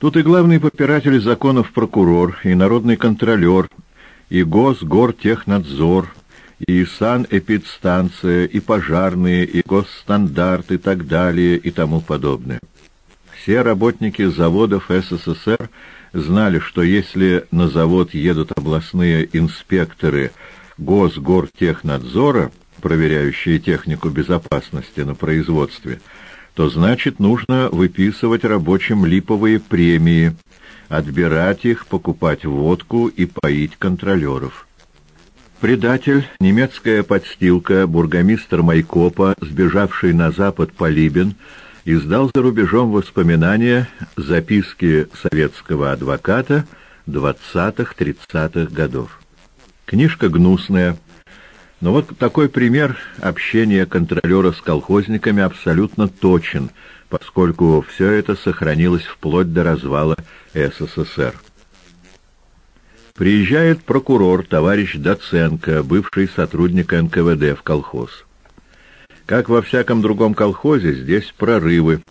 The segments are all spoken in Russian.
Тут и главный попиратель законов прокурор, и народный контролер, и Госгортехнадзор, и санэпидстанция, и пожарные, и госстандарт, и так далее, и тому подобное. Все работники заводов СССР знали, что если на завод едут областные инспекторы Госгортехнадзора, проверяющие технику безопасности на производстве, то значит нужно выписывать рабочим липовые премии, отбирать их, покупать водку и поить контролеров. Предатель, немецкая подстилка, бургомистр Майкопа, сбежавший на запад по Либен, издал за рубежом воспоминания записки советского адвоката 20-30-х годов. Книжка гнусная, но вот такой пример общения контролера с колхозниками абсолютно точен, поскольку все это сохранилось вплоть до развала СССР. Приезжает прокурор, товарищ Доценко, бывший сотрудник НКВД в колхоз. Как во всяком другом колхозе, здесь прорывы.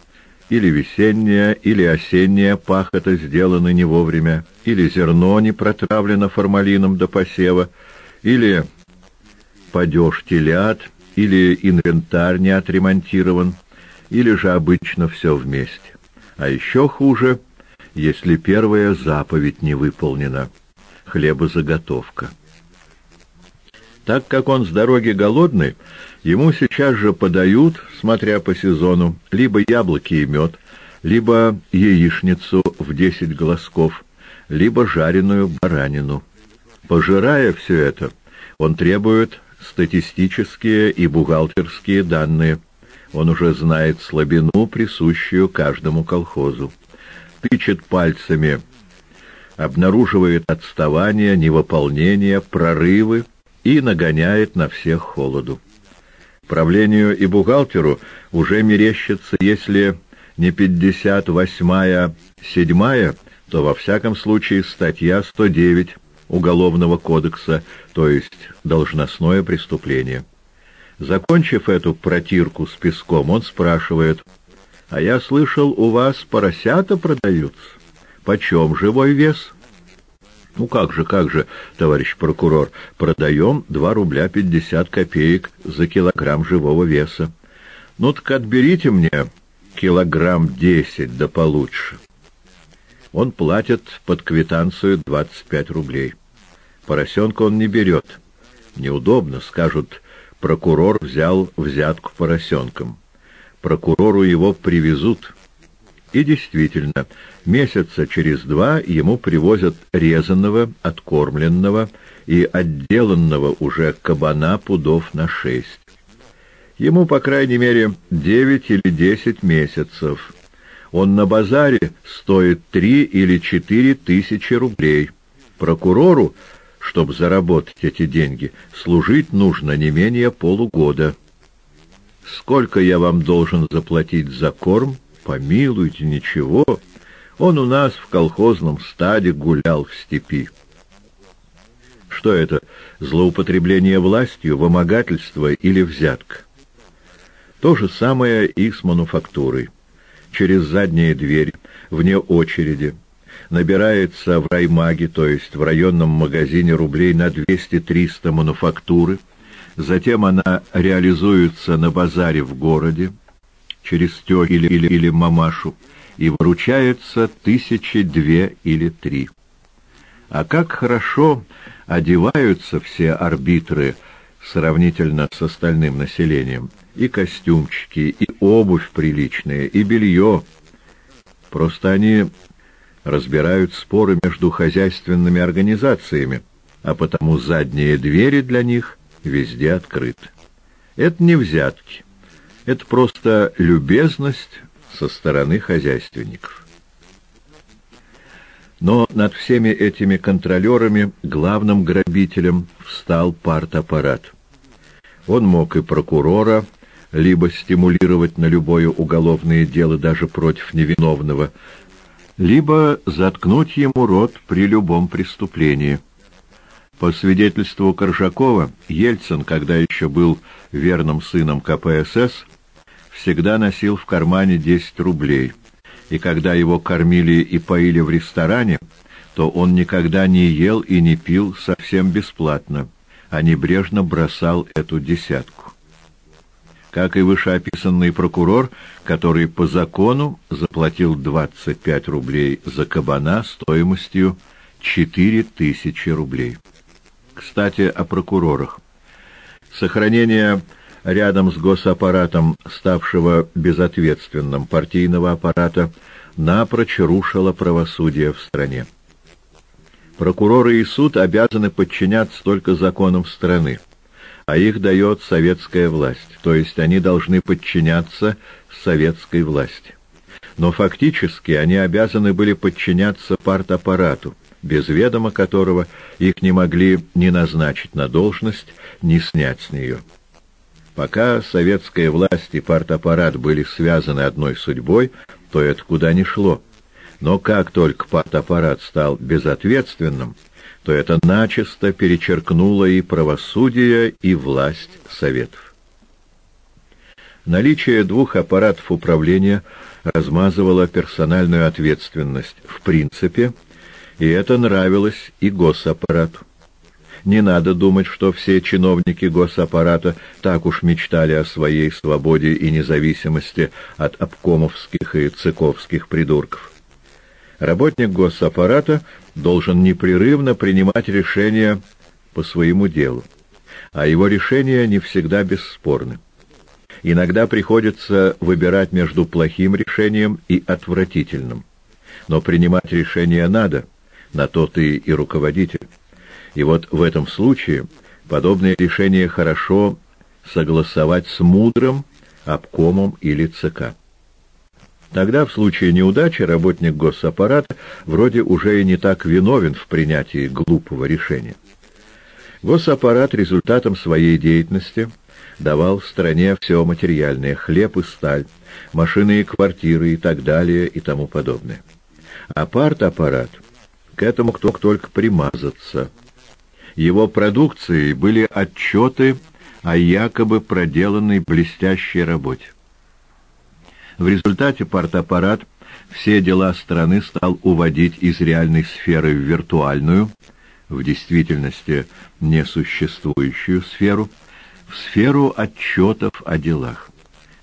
Или весенняя, или осенняя пахота сделаны не вовремя, или зерно не протравлено формалином до посева, или падеж телят, или инвентарь не отремонтирован, или же обычно все вместе. А еще хуже, если первая заповедь не выполнена — хлебозаготовка. Так как он с дороги голодный, ему сейчас же подают, смотря по сезону, либо яблоки и мед, либо яичницу в десять глазков, либо жареную баранину. Пожирая все это, он требует статистические и бухгалтерские данные. Он уже знает слабину, присущую каждому колхозу. Тычет пальцами, обнаруживает отставание, невыполнение, прорывы и нагоняет на всех холоду. Правлению и бухгалтеру уже мерещится, если не 58-я, 7 то во всяком случае статья 109 Уголовного кодекса, то есть должностное преступление. Закончив эту протирку с песком, он спрашивает, «А я слышал, у вас поросята продаются? Почем живой вес?» «Ну как же, как же, товарищ прокурор, продаем 2 рубля 50 копеек за килограмм живого веса. Ну так отберите мне килограмм 10 да получше». Он платит под квитанцию 25 рублей. Поросенка он не берет. Неудобно, скажут, прокурор взял взятку поросенком. Прокурору его привезут. И действительно, месяца через два ему привозят резанного, откормленного и отделанного уже кабана пудов на шесть. Ему, по крайней мере, девять или десять месяцев. Он на базаре стоит три или четыре тысячи рублей. Прокурору чтобы заработать эти деньги, служить нужно не менее полугода. Сколько я вам должен заплатить за корм? Помилуйте, ничего. Он у нас в колхозном стаде гулял в степи. Что это, злоупотребление властью, вымогательство или взятка? То же самое и с мануфактурой. Через задние двери, вне очереди – набирается в раймаге, то есть в районном магазине рублей на 200-300 мануфактуры, затем она реализуется на базаре в городе через тётю или, или, или мамашу и вручается тысячи две или три. А как хорошо одеваются все арбитры сравнительно с остальным населением. И костюмчики, и обувь приличная, и белье. Просто они разбирают споры между хозяйственными организациями, а потому задние двери для них везде открыты. Это не взятки, это просто любезность со стороны хозяйственников. Но над всеми этими контролерами главным грабителем встал партаппарат. Он мог и прокурора, либо стимулировать на любое уголовное дело даже против невиновного, либо заткнуть ему рот при любом преступлении. По свидетельству Коржакова, Ельцин, когда еще был верным сыном КПСС, всегда носил в кармане 10 рублей и когда его кормили и поили в ресторане, то он никогда не ел и не пил совсем бесплатно, а небрежно бросал эту десятку. Как и вышеописанный прокурор, который по закону заплатил 25 рублей за кабана стоимостью 4000 рублей. Кстати, о прокурорах. Сохранение рядом с госаппаратом, ставшего безответственным партийного аппарата, напрочь рушило правосудие в стране. Прокуроры и суд обязаны подчиняться только законам страны, а их дает советская власть, то есть они должны подчиняться советской власти. Но фактически они обязаны были подчиняться партаппарату, без ведома которого их не могли ни назначить на должность, ни снять с нее. Пока советская власть и партаппарат были связаны одной судьбой, то это куда ни шло. Но как только партаппарат стал безответственным, то это начисто перечеркнуло и правосудие, и власть советов. Наличие двух аппаратов управления размазывало персональную ответственность в принципе, и это нравилось и госаппарату. Не надо думать, что все чиновники госаппарата так уж мечтали о своей свободе и независимости от обкомовских и цыковских придурков. Работник госаппарата должен непрерывно принимать решения по своему делу, а его решения не всегда бесспорны. Иногда приходится выбирать между плохим решением и отвратительным. Но принимать решение надо, на то ты и руководитель. И вот в этом случае подобное решение хорошо согласовать с мудрым обкомом или ЦК. Тогда в случае неудачи работник госаппарата вроде уже и не так виновен в принятии глупого решения. Госаппарат результатом своей деятельности давал стране все материальное, хлеб и сталь, машины и квартиры и так далее и тому подобное. А партаппарат к этому кто только примазаться – его продукцией были отчеты о якобы проделанной блестящей работе. В результате партаппарат все дела страны стал уводить из реальной сферы в виртуальную, в действительности несуществующую сферу, в сферу отчетов о делах.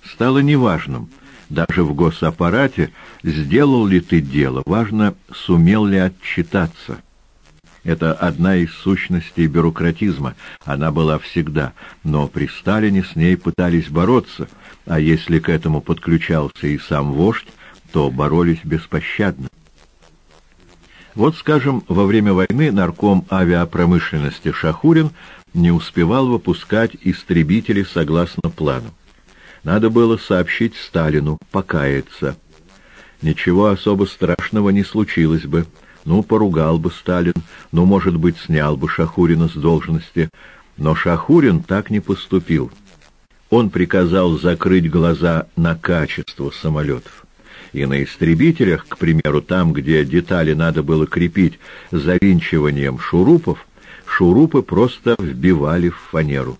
Стало неважным, даже в госаппарате, сделал ли ты дело, важно, сумел ли отчитаться – это одна из сущностей бюрократизма. Она была всегда. Но при Сталине с ней пытались бороться, а если к этому подключался и сам вождь, то боролись беспощадно. Вот, скажем, во время войны нарком авиапромышленности Шахурин не успевал выпускать истребители согласно плану. Надо было сообщить Сталину, покаяться. Ничего особо страшного не случилось бы. Ну, поругал бы Сталин, ну, может быть, снял бы Шахурина с должности. Но Шахурин так не поступил. Он приказал закрыть глаза на качество самолетов. И на истребителях, к примеру, там, где детали надо было крепить завинчиванием шурупов, шурупы просто вбивали в фанеру.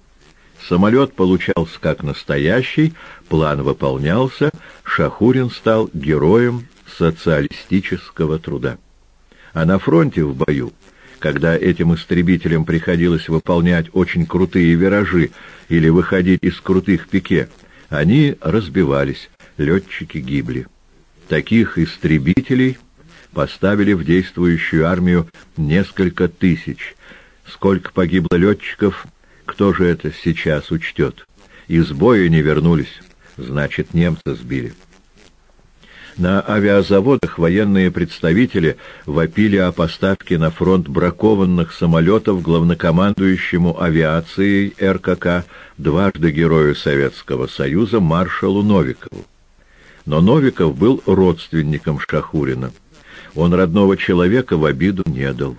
Самолет получался как настоящий, план выполнялся, Шахурин стал героем социалистического труда. А на фронте в бою, когда этим истребителям приходилось выполнять очень крутые виражи или выходить из крутых пике, они разбивались, летчики гибли. Таких истребителей поставили в действующую армию несколько тысяч. Сколько погибло летчиков, кто же это сейчас учтет? Из боя не вернулись, значит, немцы сбили. На авиазаводах военные представители вопили о поставке на фронт бракованных самолетов главнокомандующему авиацией РКК дважды Герою Советского Союза маршалу Новикову. Но Новиков был родственником Шахурина. Он родного человека в обиду не дал.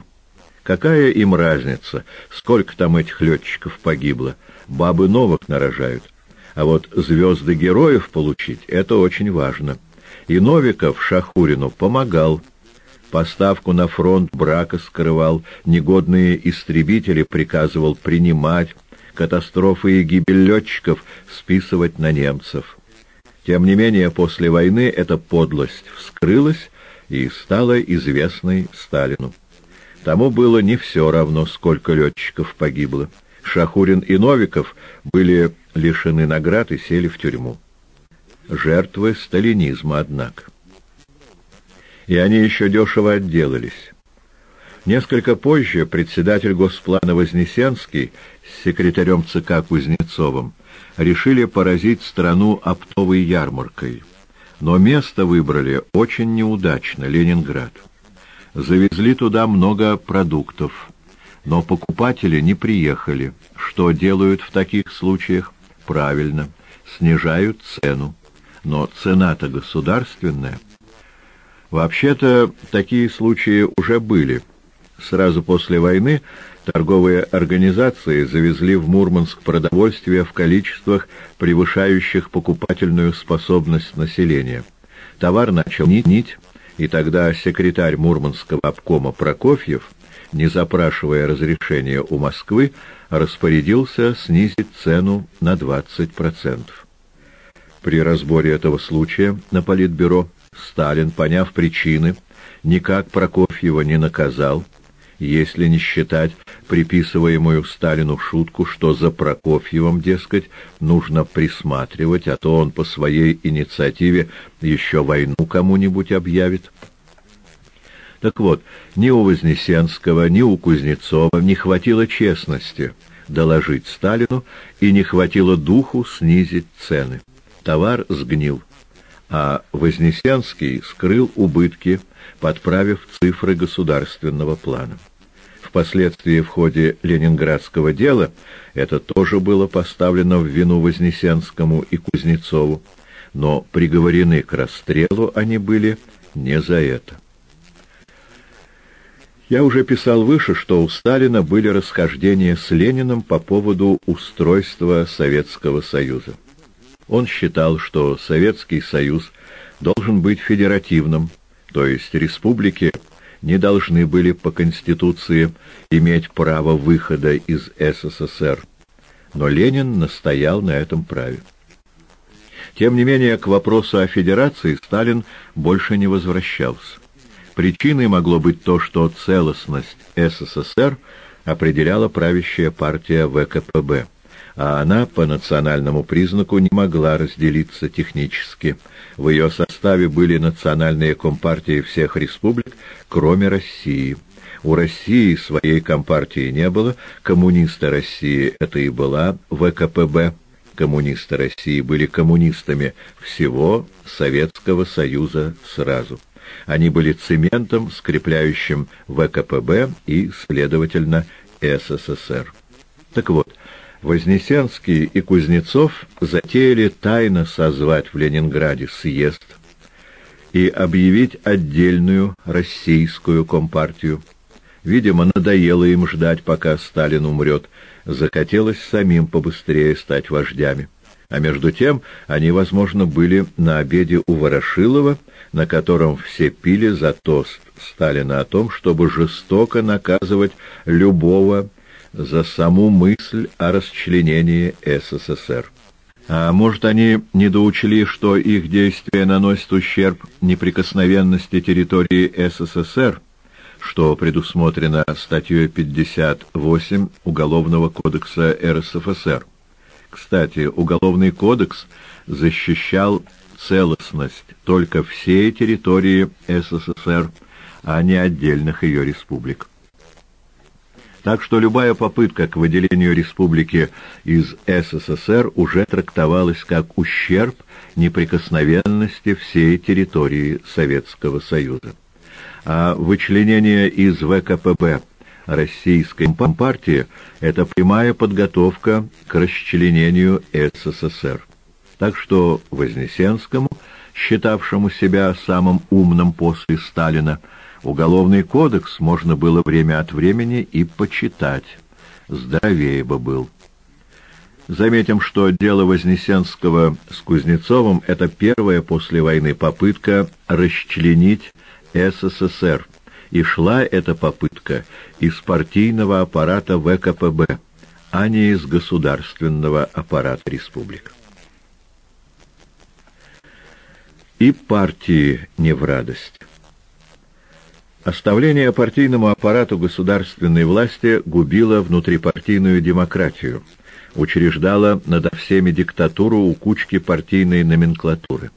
Какая им разница, сколько там этих летчиков погибло? Бабы новых нарожают. А вот звезды героев получить — это очень важно. И Новиков Шахурину помогал. Поставку на фронт брака скрывал, негодные истребители приказывал принимать, катастрофы и гибель летчиков списывать на немцев. Тем не менее, после войны эта подлость вскрылась и стала известной Сталину. Тому было не все равно, сколько летчиков погибло. Шахурин и Новиков были лишены наград и сели в тюрьму. Жертвы сталинизма, однако. И они еще дешево отделались. Несколько позже председатель Госплана Вознесенский с секретарем ЦК Кузнецовым решили поразить страну оптовой ярмаркой. Но место выбрали очень неудачно — Ленинград. Завезли туда много продуктов, но покупатели не приехали. Что делают в таких случаях? Правильно, снижают цену. Но цена-то государственная. Вообще-то такие случаи уже были. Сразу после войны торговые организации завезли в Мурманск продовольствие в количествах, превышающих покупательную способность населения. Товар начал нить, и тогда секретарь Мурманского обкома Прокофьев, не запрашивая разрешения у Москвы, распорядился снизить цену на 20%. При разборе этого случая на Политбюро Сталин, поняв причины, никак Прокофьева не наказал, если не считать приписываемую Сталину шутку, что за Прокофьевым, дескать, нужно присматривать, а то он по своей инициативе еще войну кому-нибудь объявит. Так вот, ни у Вознесенского, ни у Кузнецова не хватило честности доложить Сталину и не хватило духу снизить цены. Товар сгнил, а Вознесенский скрыл убытки, подправив цифры государственного плана. Впоследствии в ходе ленинградского дела это тоже было поставлено в вину Вознесенскому и Кузнецову, но приговорены к расстрелу они были не за это. Я уже писал выше, что у Сталина были расхождения с Лениным по поводу устройства Советского Союза. Он считал, что Советский Союз должен быть федеративным, то есть республики не должны были по Конституции иметь право выхода из СССР, но Ленин настоял на этом праве. Тем не менее, к вопросу о федерации Сталин больше не возвращался. Причиной могло быть то, что целостность СССР определяла правящая партия ВКПБ а она по национальному признаку не могла разделиться технически. В ее составе были национальные компартии всех республик, кроме России. У России своей компартии не было, коммунисты России это и была ВКПБ. Коммунисты России были коммунистами всего Советского Союза сразу. Они были цементом, скрепляющим ВКПБ и, следовательно, СССР. Так вот, Вознесенский и Кузнецов затеяли тайно созвать в Ленинграде съезд и объявить отдельную российскую компартию. Видимо, надоело им ждать, пока Сталин умрет, захотелось самим побыстрее стать вождями. А между тем они, возможно, были на обеде у Ворошилова, на котором все пили за тост Сталина о том, чтобы жестоко наказывать любого за саму мысль о расчленении СССР. А может, они недоучили, что их действия наносят ущерб неприкосновенности территории СССР, что предусмотрено статьей 58 Уголовного кодекса РСФСР. Кстати, Уголовный кодекс защищал целостность только всей территории СССР, а не отдельных ее республик. Так что любая попытка к выделению республики из СССР уже трактовалась как ущерб неприкосновенности всей территории Советского Союза. А вычленение из ВКПБ Российской Компартии – это прямая подготовка к расчленению СССР. Так что Вознесенскому, считавшему себя самым умным после Сталина, Уголовный кодекс можно было время от времени и почитать. Здоровее бы был. Заметим, что дело Вознесенского с Кузнецовым — это первая после войны попытка расчленить СССР, и шла эта попытка из партийного аппарата ВКПБ, а не из государственного аппарата республик. И партии не в радость. Оставление партийному аппарату государственной власти губило внутрипартийную демократию, учреждало над всеми диктатуру у кучки партийной номенклатуры.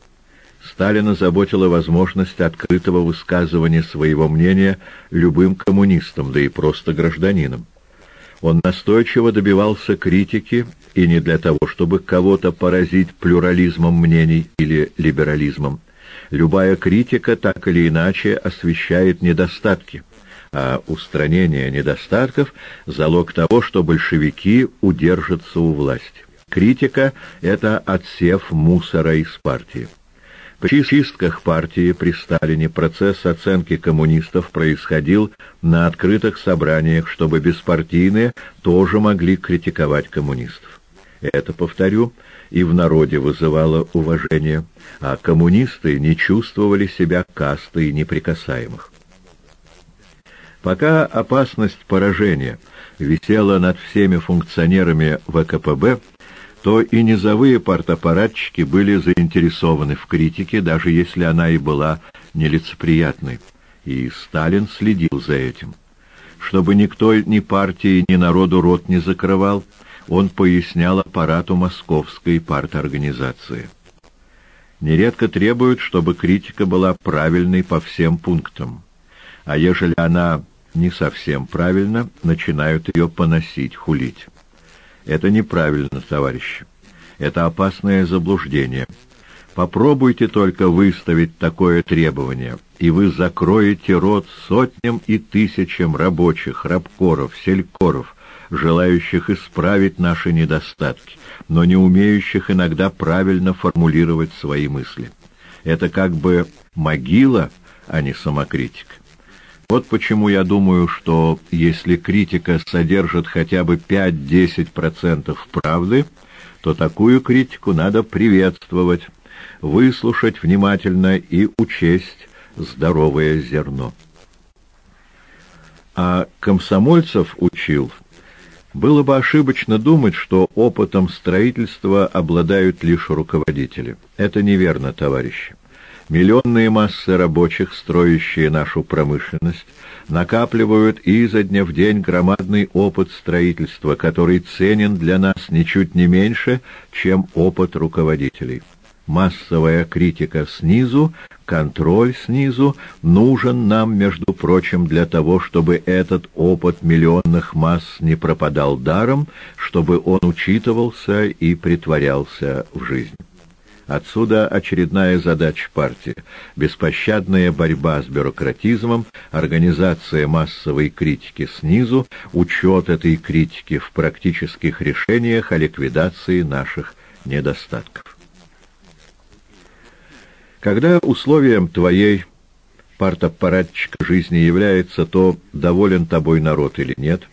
Сталина заботила возможность открытого высказывания своего мнения любым коммунистам, да и просто гражданинам. Он настойчиво добивался критики и не для того, чтобы кого-то поразить плюрализмом мнений или либерализмом. Любая критика так или иначе освещает недостатки, а устранение недостатков – залог того, что большевики удержатся у власти. Критика – это отсев мусора из партии. При чистках партии при Сталине процесс оценки коммунистов происходил на открытых собраниях, чтобы беспартийные тоже могли критиковать коммунистов. Это, повторю, и в народе вызывало уважение, а коммунисты не чувствовали себя кастой неприкасаемых. Пока опасность поражения висела над всеми функционерами ВКПБ, то и низовые партаппаратчики были заинтересованы в критике, даже если она и была нелицеприятной. И Сталин следил за этим. Чтобы никто ни партии, ни народу рот не закрывал, он пояснял аппарату московской парторганизации. Нередко требуют, чтобы критика была правильной по всем пунктам. А ежели она не совсем правильна, начинают ее поносить, хулить. Это неправильно, товарищи. Это опасное заблуждение. Попробуйте только выставить такое требование, и вы закроете рот сотням и тысячам рабочих, рабкоров, селькоров, желающих исправить наши недостатки, но не умеющих иногда правильно формулировать свои мысли. Это как бы могила, а не самокритика. Вот почему я думаю, что если критика содержит хотя бы 5-10% правды, то такую критику надо приветствовать, выслушать внимательно и учесть здоровое зерно. А комсомольцев учил, было бы ошибочно думать, что опытом строительства обладают лишь руководители. Это неверно, товарищи. Миллионные массы рабочих, строящие нашу промышленность, накапливают изо дня в день громадный опыт строительства, который ценен для нас ничуть не меньше, чем опыт руководителей. Массовая критика снизу, контроль снизу нужен нам, между прочим, для того, чтобы этот опыт миллионных масс не пропадал даром, чтобы он учитывался и притворялся в жизнь. Отсюда очередная задача партии – беспощадная борьба с бюрократизмом, организация массовой критики снизу, учет этой критики в практических решениях о ликвидации наших недостатков. Когда условием твоей партаппаратчика жизни является то, доволен тобой народ или нет,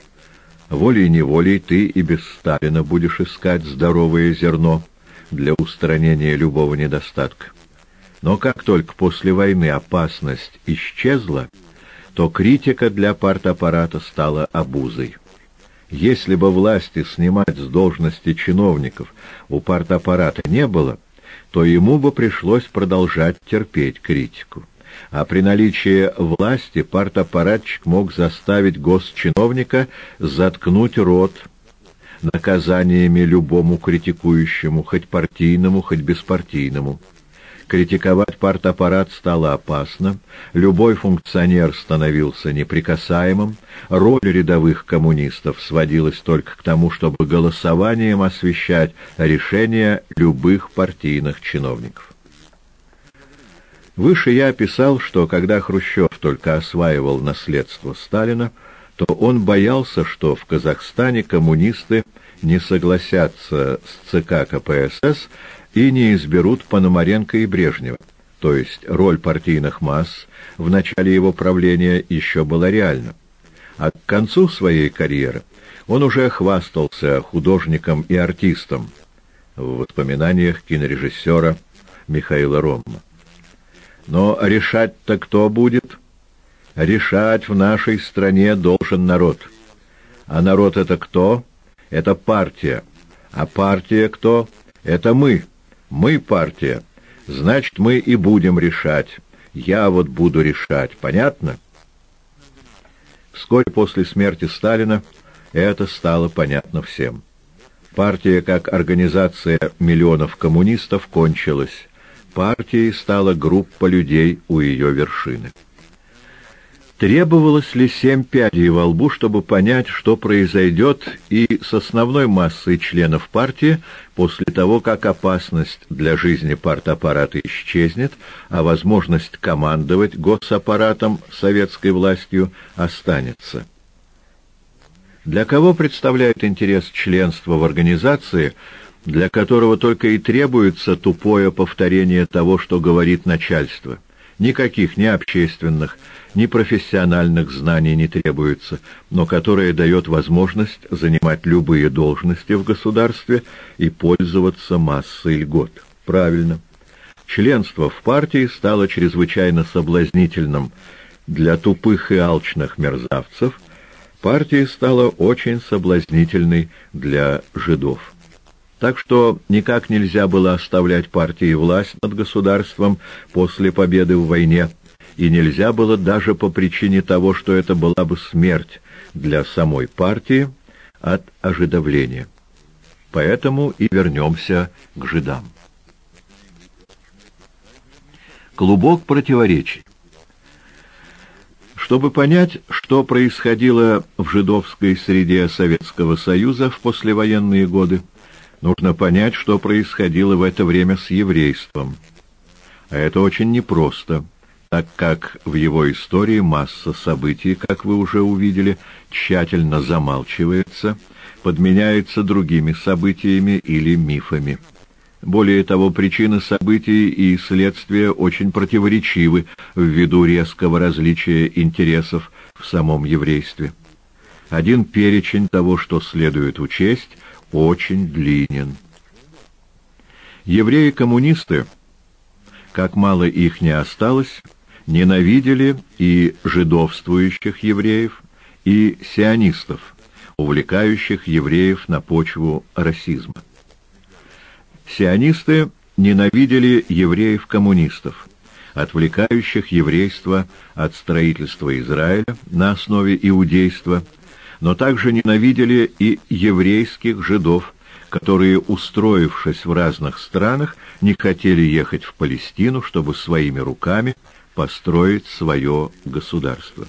волей-неволей ты и без Сталина будешь искать здоровое зерно – для устранения любого недостатка. Но как только после войны опасность исчезла, то критика для партаппарата стала обузой. Если бы власти снимать с должности чиновников у партаппарата не было, то ему бы пришлось продолжать терпеть критику. А при наличии власти партаппаратчик мог заставить госчиновника заткнуть рот наказаниями любому критикующему, хоть партийному, хоть беспартийному. Критиковать партаппарат стало опасно, любой функционер становился неприкасаемым, роль рядовых коммунистов сводилась только к тому, чтобы голосованием освещать решения любых партийных чиновников. Выше я описал, что когда Хрущев только осваивал наследство Сталина, то он боялся, что в Казахстане коммунисты не согласятся с ЦК КПСС и не изберут Пономаренко и Брежнева. То есть роль партийных масс в начале его правления еще была реальна. А к концу своей карьеры он уже хвастался художником и артистом в воспоминаниях кинорежиссера Михаила Ромма. Но решать-то кто будет? Решать в нашей стране должен народ. А народ это кто? Это партия. А партия кто? Это мы. Мы партия. Значит, мы и будем решать. Я вот буду решать. Понятно? Вскоре после смерти Сталина это стало понятно всем. Партия как организация миллионов коммунистов кончилась. Партией стала группа людей у ее вершины. Требовалось ли семь пядей во лбу, чтобы понять, что произойдет и с основной массой членов партии после того, как опасность для жизни партаппарата исчезнет, а возможность командовать госаппаратом советской властью останется? Для кого представляет интерес членства в организации, для которого только и требуется тупое повторение того, что говорит начальство? Никаких ни общественных, ни профессиональных знаний не требуется, но которое дает возможность занимать любые должности в государстве и пользоваться массой льгот. Правильно. Членство в партии стало чрезвычайно соблазнительным для тупых и алчных мерзавцев, партия стала очень соблазнительной для жидов. Так что никак нельзя было оставлять партии власть над государством после победы в войне, и нельзя было даже по причине того, что это была бы смерть для самой партии от ожидавления. Поэтому и вернемся к жидам. Клубок противоречий. Чтобы понять, что происходило в жидовской среде Советского Союза в послевоенные годы, Нужно понять, что происходило в это время с еврейством. А это очень непросто, так как в его истории масса событий, как вы уже увидели, тщательно замалчивается, подменяется другими событиями или мифами. Более того, причины событий и следствия очень противоречивы ввиду резкого различия интересов в самом еврействе. Один перечень того, что следует учесть – очень длинен. Евреи-коммунисты, как мало их не осталось, ненавидели и жидовствующих евреев, и сионистов, увлекающих евреев на почву расизма. Сионисты ненавидели евреев-коммунистов, отвлекающих еврейство от строительства Израиля на основе иудейства – но также ненавидели и еврейских жидов, которые, устроившись в разных странах, не хотели ехать в Палестину, чтобы своими руками построить свое государство.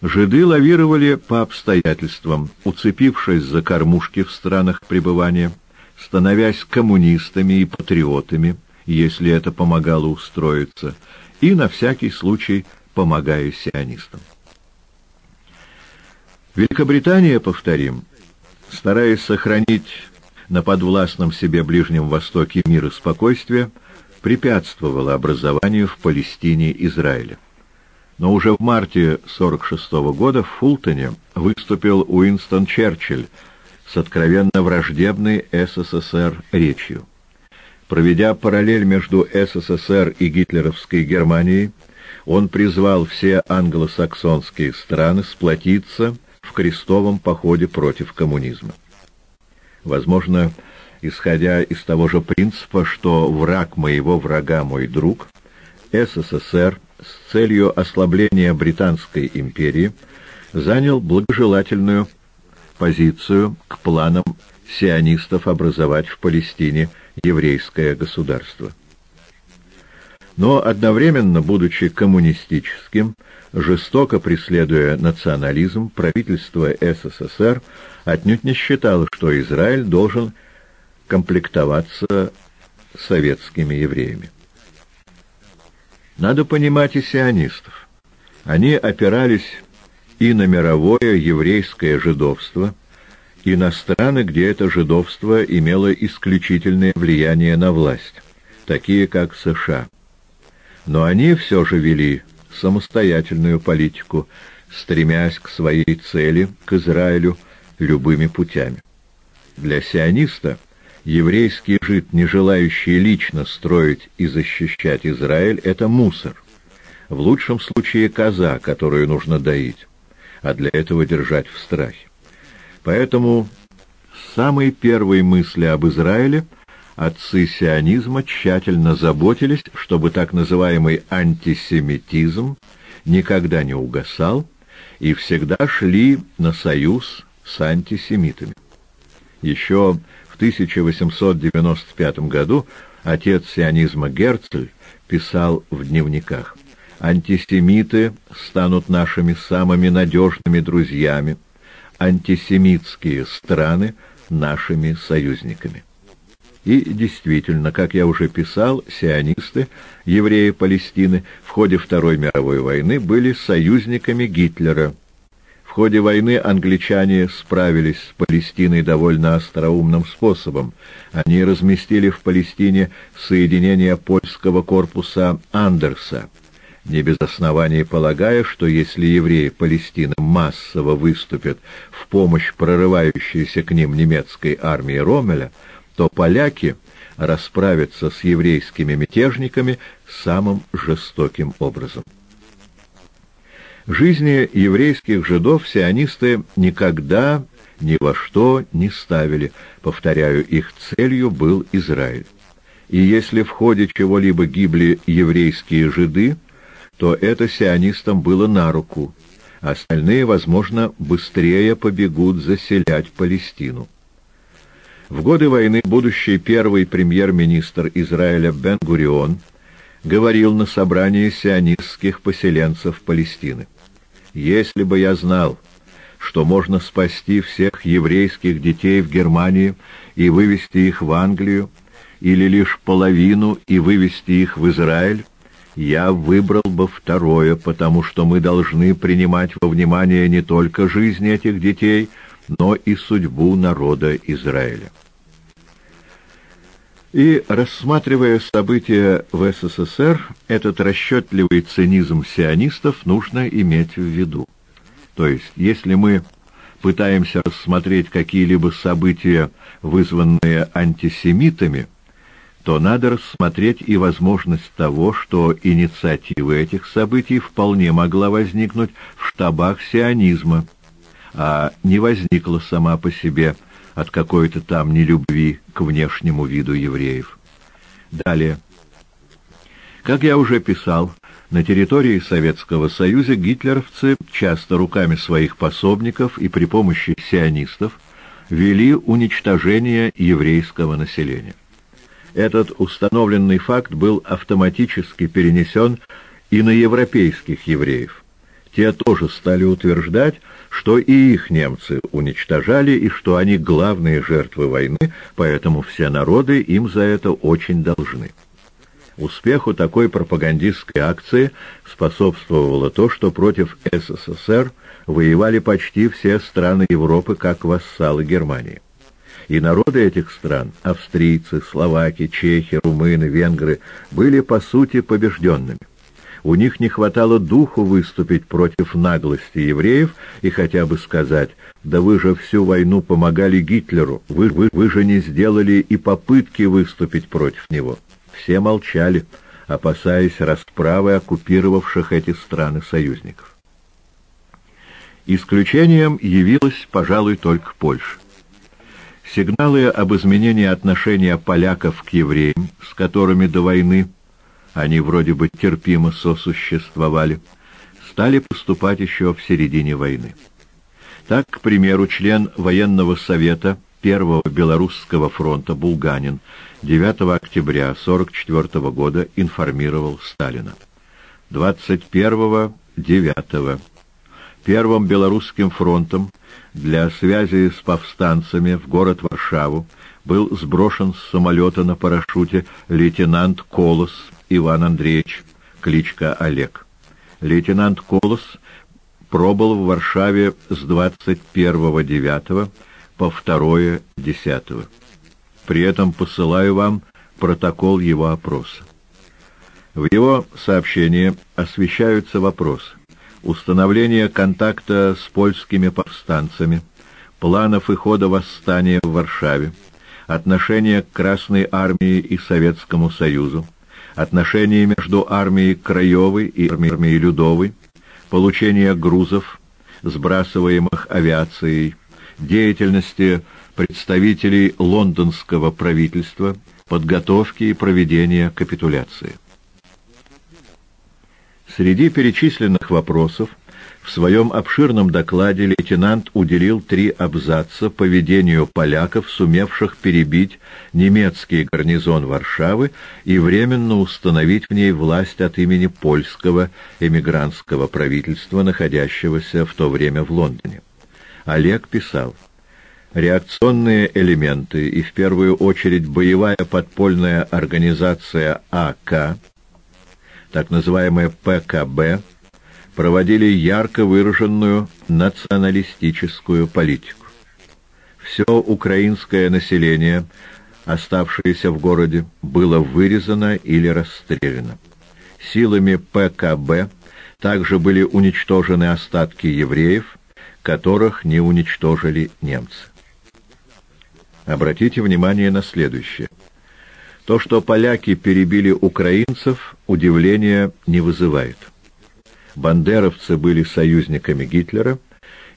Жиды лавировали по обстоятельствам, уцепившись за кормушки в странах пребывания, становясь коммунистами и патриотами, если это помогало устроиться, и на всякий случай помогая сионистам. Великобритания, повторим, стараясь сохранить на подвластном себе Ближнем Востоке мир и спокойствие, препятствовала образованию в Палестине Израиля. Но уже в марте 1946 года в Фултоне выступил Уинстон Черчилль с откровенно враждебной СССР речью. Проведя параллель между СССР и гитлеровской Германией, он призвал все англосаксонские страны сплотиться в крестовом походе против коммунизма. Возможно, исходя из того же принципа, что враг моего врага мой друг, СССР с целью ослабления Британской империи занял благожелательную позицию к планам сионистов образовать в Палестине еврейское государство но одновременно, будучи коммунистическим, жестоко преследуя национализм, правительство СССР отнюдь не считало, что Израиль должен комплектоваться советскими евреями. Надо понимать и сионистов. Они опирались и на мировое еврейское жидовство, и на страны, где это жидовство имело исключительное влияние на власть, такие как США но они все же вели самостоятельную политику, стремясь к своей цели, к Израилю, любыми путями. Для сиониста еврейский жид, не желающий лично строить и защищать Израиль, это мусор. В лучшем случае коза, которую нужно доить, а для этого держать в страхе. Поэтому с самой первой мысли об Израиле отцы сионизма тщательно заботились, чтобы так называемый антисемитизм никогда не угасал и всегда шли на союз с антисемитами. Еще в 1895 году отец сионизма Герцль писал в дневниках «Антисемиты станут нашими самыми надежными друзьями, антисемитские страны — нашими союзниками». И действительно, как я уже писал, сионисты, евреи Палестины, в ходе Второй мировой войны были союзниками Гитлера. В ходе войны англичане справились с Палестиной довольно остроумным способом. Они разместили в Палестине соединение польского корпуса Андерса, не без оснований полагая, что если евреи Палестины массово выступят в помощь прорывающейся к ним немецкой армии Роммеля, то поляки расправятся с еврейскими мятежниками самым жестоким образом. Жизни еврейских жидов сионисты никогда ни во что не ставили, повторяю, их целью был Израиль. И если в ходе чего-либо гибли еврейские жиды, то это сионистам было на руку, остальные, возможно, быстрее побегут заселять Палестину. В годы войны будущий первый премьер-министр Израиля Бен-Гурион говорил на собрании сионистских поселенцев Палестины. «Если бы я знал, что можно спасти всех еврейских детей в Германии и вывести их в Англию, или лишь половину и вывести их в Израиль, я выбрал бы второе, потому что мы должны принимать во внимание не только жизнь этих детей, но и судьбу народа Израиля. И, рассматривая события в СССР, этот расчетливый цинизм сионистов нужно иметь в виду. То есть, если мы пытаемся рассмотреть какие-либо события, вызванные антисемитами, то надо рассмотреть и возможность того, что инициатива этих событий вполне могла возникнуть в штабах сионизма, а не возникла сама по себе от какой-то там нелюбви к внешнему виду евреев. Далее. Как я уже писал, на территории Советского Союза гитлеровцы часто руками своих пособников и при помощи сионистов вели уничтожение еврейского населения. Этот установленный факт был автоматически перенесен и на европейских евреев. Те тоже стали утверждать, что и их немцы уничтожали, и что они главные жертвы войны, поэтому все народы им за это очень должны. Успеху такой пропагандистской акции способствовало то, что против СССР воевали почти все страны Европы как вассалы Германии. И народы этих стран, австрийцы, словаки, чехи, румыны, венгры, были по сути побежденными. У них не хватало духу выступить против наглости евреев и хотя бы сказать, да вы же всю войну помогали Гитлеру, вы, вы, вы же не сделали и попытки выступить против него. Все молчали, опасаясь расправы оккупировавших эти страны союзников. Исключением явилась, пожалуй, только Польша. Сигналы об изменении отношения поляков к евреям, с которыми до войны они вроде бы терпимо сосуществовали, стали поступать еще в середине войны. Так, к примеру, член военного совета Первого Белорусского фронта Булганин 9 октября 1944 года информировал Сталина. 21-9 Первым Белорусским фронтом для связи с повстанцами в город Варшаву был сброшен с самолета на парашюте лейтенант Колос Иван Андреевич, кличка Олег. Лейтенант Колос пробыл в Варшаве с 21.09 по 2.10. При этом посылаю вам протокол его опроса. В его сообщении освещаются вопросы установления контакта с польскими повстанцами, планов и хода восстания в Варшаве, отношения к Красной армии и Советскому Союзу, отношения между армией Краевой и армией Людовой, получение грузов, сбрасываемых авиацией, деятельности представителей лондонского правительства, подготовки и проведения капитуляции. Среди перечисленных вопросов в своем обширном докладе лейтенант уделил три абзаца поведению поляков, сумевших перебить немецкий гарнизон Варшавы и временно установить в ней власть от имени польского эмигрантского правительства, находящегося в то время в Лондоне. Олег писал, «Реакционные элементы и в первую очередь боевая подпольная организация АК, так называемая ПКБ, проводили ярко выраженную националистическую политику. Все украинское население, оставшееся в городе, было вырезано или расстреляно. Силами ПКБ также были уничтожены остатки евреев, которых не уничтожили немцы. Обратите внимание на следующее. То, что поляки перебили украинцев, удивления не вызывает бандеровцы были союзниками Гитлера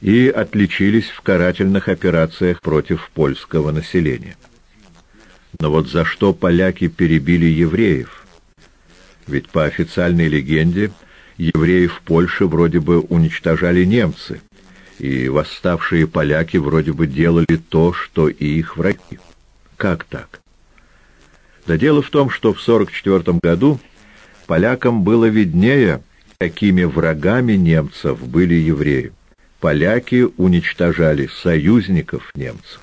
и отличились в карательных операциях против польского населения. Но вот за что поляки перебили евреев? Ведь по официальной легенде евреев в Польше вроде бы уничтожали немцы, и восставшие поляки вроде бы делали то, что и их враги. Как так? Да дело в том, что в 1944 году полякам было виднее, какими врагами немцев были евреи. Поляки уничтожали союзников немцев.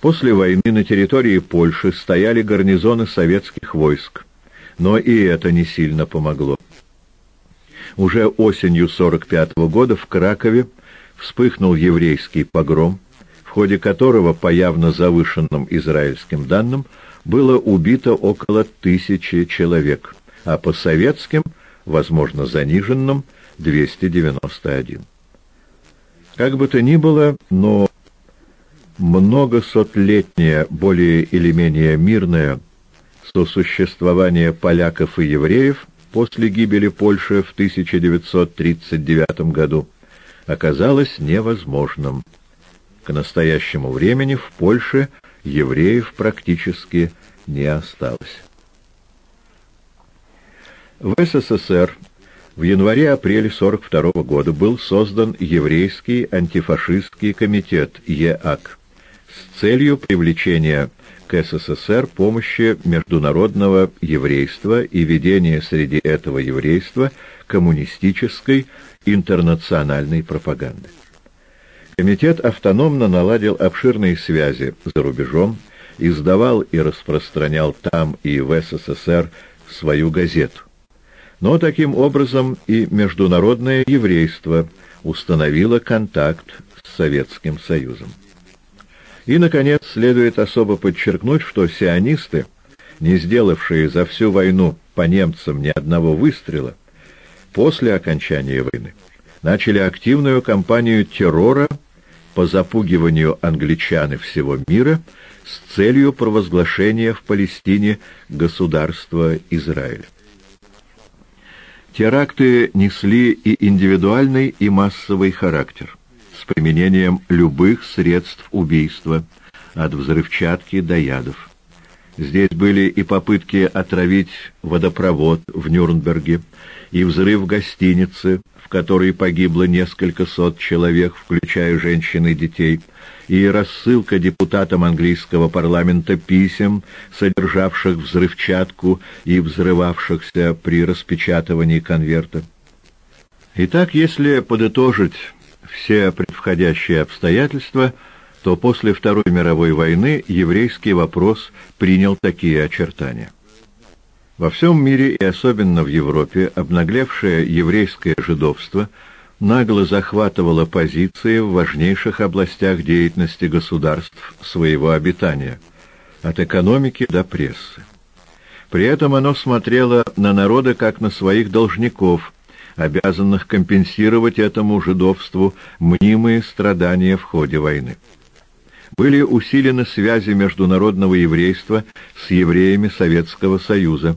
После войны на территории Польши стояли гарнизоны советских войск, но и это не сильно помогло. Уже осенью 45 -го года в Кракове вспыхнул еврейский погром, в ходе которого, по явно завышенным израильским данным, было убито около тысячи человек, а по советским возможно заниженном, 291. Как бы то ни было, но многосотлетнее, более или менее мирное сосуществование поляков и евреев после гибели Польши в 1939 году оказалось невозможным. К настоящему времени в Польше евреев практически не осталось. В СССР в январе-апреле 42 -го года был создан Еврейский антифашистский комитет ЕАК с целью привлечения к СССР помощи международного еврейства и ведения среди этого еврейства коммунистической интернациональной пропаганды. Комитет автономно наладил обширные связи за рубежом, издавал и распространял там и в СССР свою газету но таким образом и международное еврейство установило контакт с Советским Союзом. И, наконец, следует особо подчеркнуть, что сионисты, не сделавшие за всю войну по немцам ни одного выстрела, после окончания войны начали активную кампанию террора по запугиванию англичан и всего мира с целью провозглашения в Палестине государства Израиль. Теракты несли и индивидуальный, и массовый характер, с применением любых средств убийства, от взрывчатки до ядов. Здесь были и попытки отравить водопровод в Нюрнберге, и взрыв гостиницы, в которой погибло несколько сот человек, включая женщин и детей, и рассылка депутатам английского парламента писем, содержавших взрывчатку и взрывавшихся при распечатывании конверта. Итак, если подытожить все предвходящие обстоятельства, то после Второй мировой войны еврейский вопрос принял такие очертания. Во всем мире и особенно в Европе обнаглевшее еврейское жидовство – нагло захватывало позиции в важнейших областях деятельности государств своего обитания, от экономики до прессы. При этом оно смотрело на народы как на своих должников, обязанных компенсировать этому жидовству мнимые страдания в ходе войны. Были усилены связи международного еврейства с евреями Советского Союза,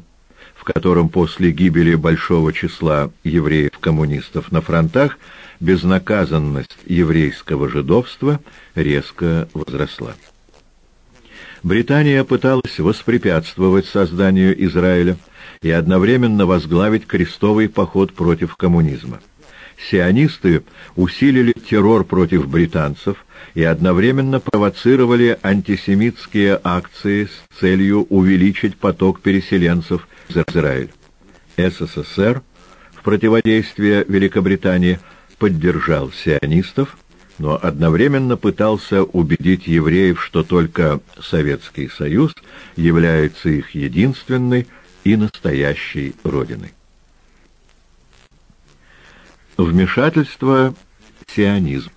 в котором после гибели большого числа евреев-коммунистов на фронтах безнаказанность еврейского жидовства резко возросла. Британия пыталась воспрепятствовать созданию Израиля и одновременно возглавить крестовый поход против коммунизма. Сионисты усилили террор против британцев и одновременно провоцировали антисемитские акции с целью увеличить поток переселенцев из Израиля. СССР в противодействие Великобритании поддержал сионистов, но одновременно пытался убедить евреев, что только Советский Союз является их единственной и настоящей родиной. Вмешательство сионизм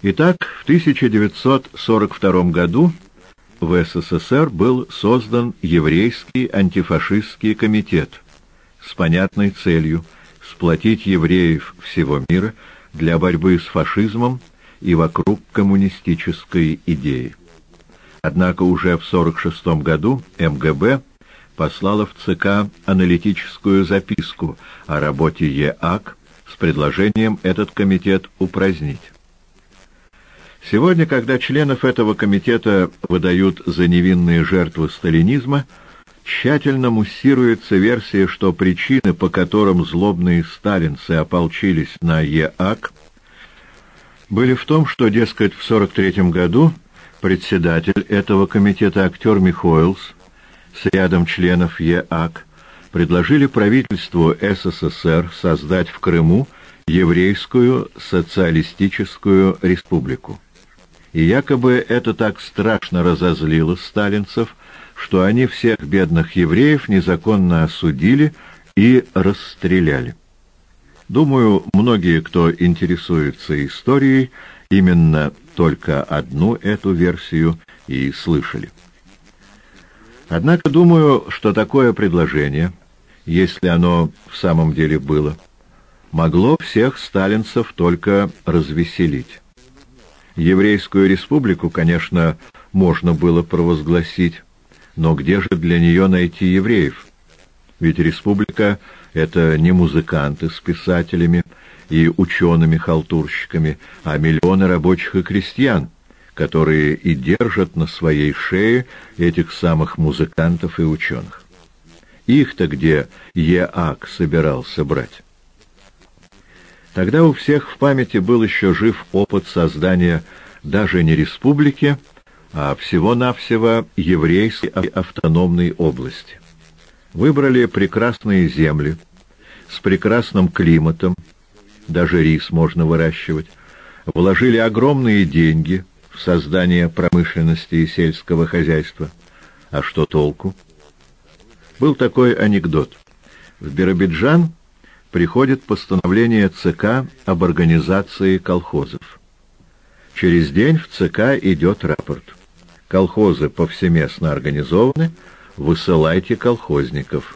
Итак, в 1942 году в СССР был создан еврейский антифашистский комитет с понятной целью сплотить евреев всего мира для борьбы с фашизмом и вокруг коммунистической идеи. Однако уже в 1946 году МГБ послала в ЦК аналитическую записку о работе ЕАК с предложением этот комитет упразднить. Сегодня, когда членов этого комитета выдают за невинные жертвы сталинизма, тщательно муссируется версия, что причины, по которым злобные сталинцы ополчились на ЕАК, были в том, что, дескать, в 1943 году председатель этого комитета актер Михоэлс с рядом членов ЕАК предложили правительству СССР создать в Крыму еврейскую социалистическую республику. И якобы это так страшно разозлило сталинцев, что они всех бедных евреев незаконно осудили и расстреляли. Думаю, многие, кто интересуется историей, именно только одну эту версию и слышали. Однако думаю, что такое предложение, если оно в самом деле было, могло всех сталинцев только развеселить. Еврейскую республику, конечно, можно было провозгласить, но где же для нее найти евреев? Ведь республика — это не музыканты с писателями и учеными-халтурщиками, а миллионы рабочих и крестьян, которые и держат на своей шее этих самых музыкантов и ученых. Их-то где ЕАК собирался брать? Тогда у всех в памяти был еще жив опыт создания даже не республики, а всего-навсего еврейской автономной области. Выбрали прекрасные земли с прекрасным климатом, даже рис можно выращивать, вложили огромные деньги создание промышленности и сельского хозяйства. А что толку? Был такой анекдот. В Биробиджан приходит постановление ЦК об организации колхозов. Через день в ЦК идет рапорт. Колхозы повсеместно организованы, высылайте колхозников.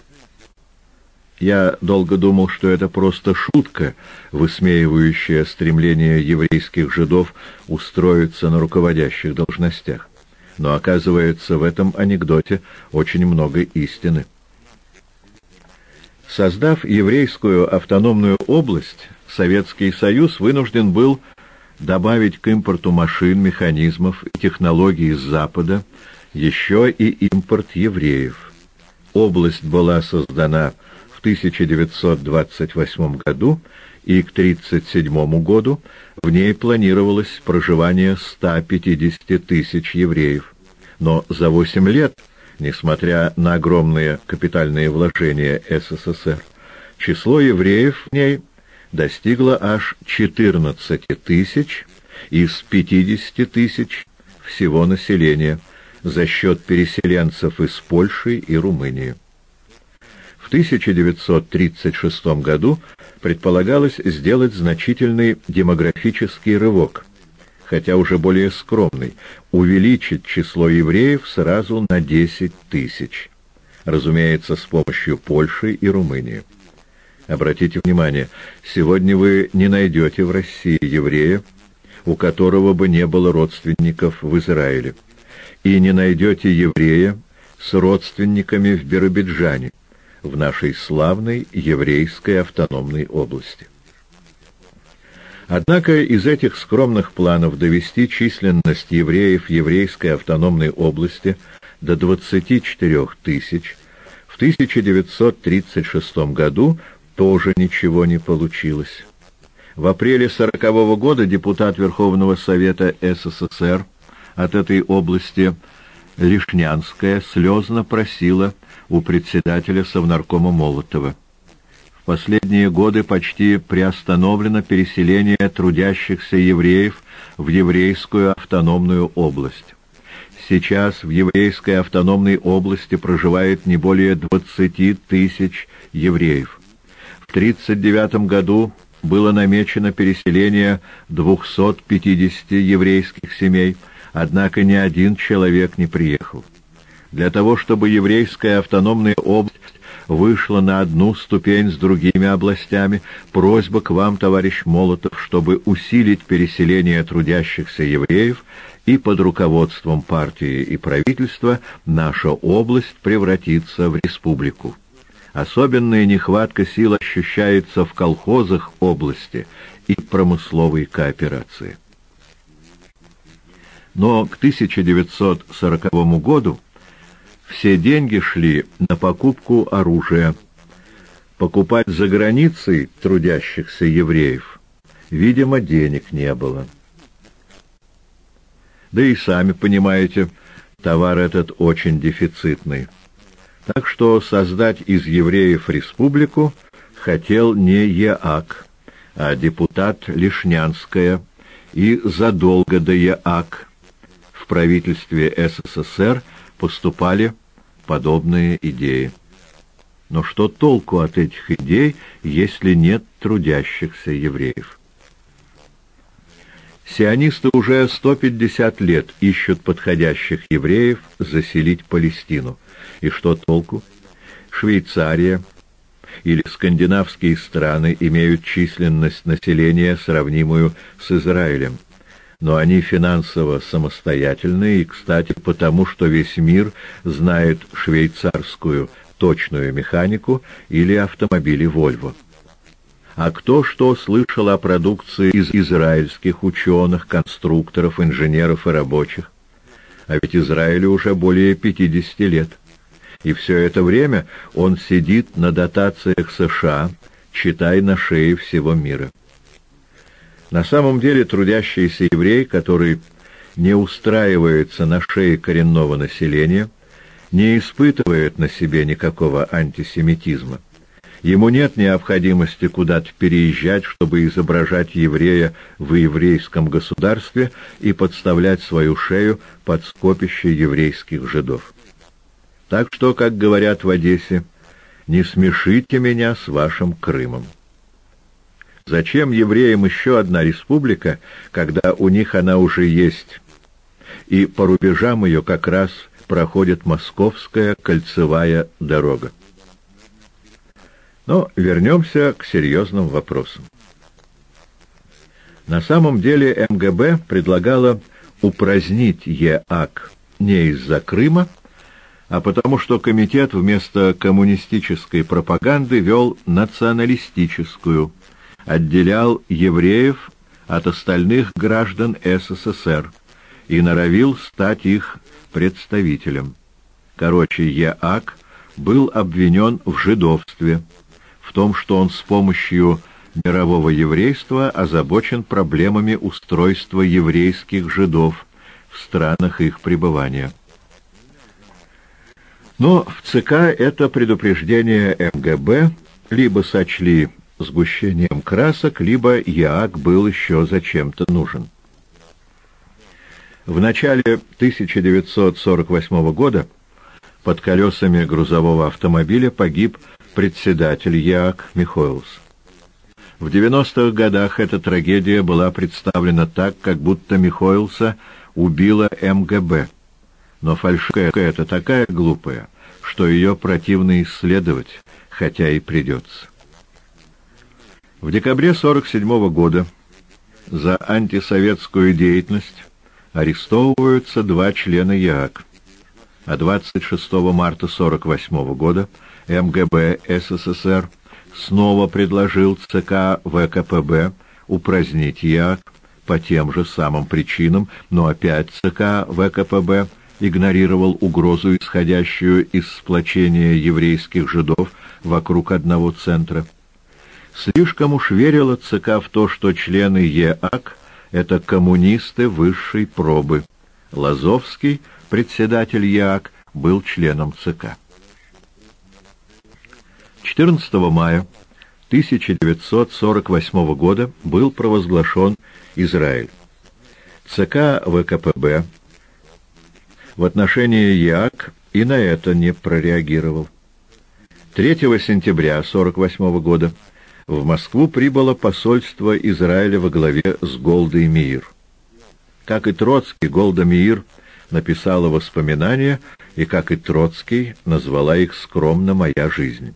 Я долго думал, что это просто шутка, высмеивающая стремление еврейских жидов устроиться на руководящих должностях. Но оказывается, в этом анекдоте очень много истины. Создав еврейскую автономную область, Советский Союз вынужден был добавить к импорту машин, механизмов и технологий с Запада еще и импорт евреев. Область была создана в 1928 году, и к 1937 году в ней планировалось проживание 150 тысяч евреев. Но за 8 лет несмотря на огромные капитальные вложения СССР, число евреев в ней достигло аж 14 тысяч из 50 тысяч всего населения за счет переселенцев из Польши и Румынии. В 1936 году предполагалось сделать значительный демографический рывок – хотя уже более скромный, увеличить число евреев сразу на 10 тысяч. Разумеется, с помощью Польши и Румынии. Обратите внимание, сегодня вы не найдете в России еврея, у которого бы не было родственников в Израиле, и не найдете еврея с родственниками в Биробиджане, в нашей славной еврейской автономной области. Однако из этих скромных планов довести численность евреев еврейской автономной области до 24 тысяч в 1936 году тоже ничего не получилось. В апреле 1940 года депутат Верховного Совета СССР от этой области Лишнянская слезно просила у председателя Совнаркома Молотова. В последние годы почти приостановлено переселение трудящихся евреев в еврейскую автономную область. Сейчас в еврейской автономной области проживает не более 20 тысяч евреев. В 1939 году было намечено переселение 250 еврейских семей, однако ни один человек не приехал. Для того, чтобы еврейская автономная область вышла на одну ступень с другими областями, просьба к вам, товарищ Молотов, чтобы усилить переселение трудящихся евреев и под руководством партии и правительства наша область превратится в республику. Особенная нехватка сил ощущается в колхозах области и промысловой кооперации. Но к 1940 году все деньги шли на покупку оружия. Покупать за границей трудящихся евреев, видимо, денег не было. Да и сами понимаете, товар этот очень дефицитный. Так что создать из евреев республику хотел не ЕАК, а депутат Лишнянская и задолго до ЕАК в правительстве СССР поступали подобные идеи. Но что толку от этих идей, если нет трудящихся евреев? Сионисты уже 150 лет ищут подходящих евреев заселить Палестину. И что толку? Швейцария или скандинавские страны имеют численность населения, сравнимую с Израилем. Но они финансово самостоятельны и, кстати, потому что весь мир знает швейцарскую точную механику или автомобили Volvo. А кто что слышал о продукции из израильских ученых, конструкторов, инженеров и рабочих? А ведь Израилю уже более 50 лет. И все это время он сидит на дотациях США, читай на шее всего мира. На самом деле трудящийся еврей, который не устраивается на шее коренного населения, не испытывает на себе никакого антисемитизма. Ему нет необходимости куда-то переезжать, чтобы изображать еврея в еврейском государстве и подставлять свою шею под скопище еврейских жидов. Так что, как говорят в Одессе, не смешите меня с вашим Крымом. Зачем евреям еще одна республика, когда у них она уже есть, и по рубежам ее как раз проходит московская кольцевая дорога? Но вернемся к серьезным вопросам. На самом деле МГБ предлагала упразднить ЕАК не из-за Крыма, а потому что комитет вместо коммунистической пропаганды вел националистическую, отделял евреев от остальных граждан СССР и норовил стать их представителем. Короче, ЕАК был обвинен в жидовстве – в том, что он с помощью мирового еврейства озабочен проблемами устройства еврейских жидов в странах их пребывания. Но в ЦК это предупреждение МГБ либо сочли сгущением красок, либо ЯАК был еще зачем-то нужен. В начале 1948 года под колесами грузового автомобиля погиб председатель Яак Михоэлс. В 90-х годах эта трагедия была представлена так, как будто Михоэлса убила МГБ. Но фальшивка эта такая глупая, что ее противно исследовать, хотя и придется. В декабре 47 -го года за антисоветскую деятельность арестовываются два члена ЯАК, а 26 марта 48 года МГБ СССР снова предложил ЦК ВКПБ упразднить ЯК по тем же самым причинам, но опять ЦК ВКПБ игнорировал угрозу, исходящую из сплочения еврейских жидов вокруг одного центра. Слишком уж верила ЦК в то, что члены ЕАК — это коммунисты высшей пробы. Лазовский, председатель ЕАК, был членом ЦК. 14 мая 1948 года был провозглашен Израиль. ЦК ВКПБ в отношении ЯК и на это не прореагировал. 3 сентября 1948 года в Москву прибыло посольство Израиля во главе с Голдой Миир. Как и Троцкий, Голда Миир написала воспоминания, и, как и Троцкий, назвала их скромно «Моя жизнь».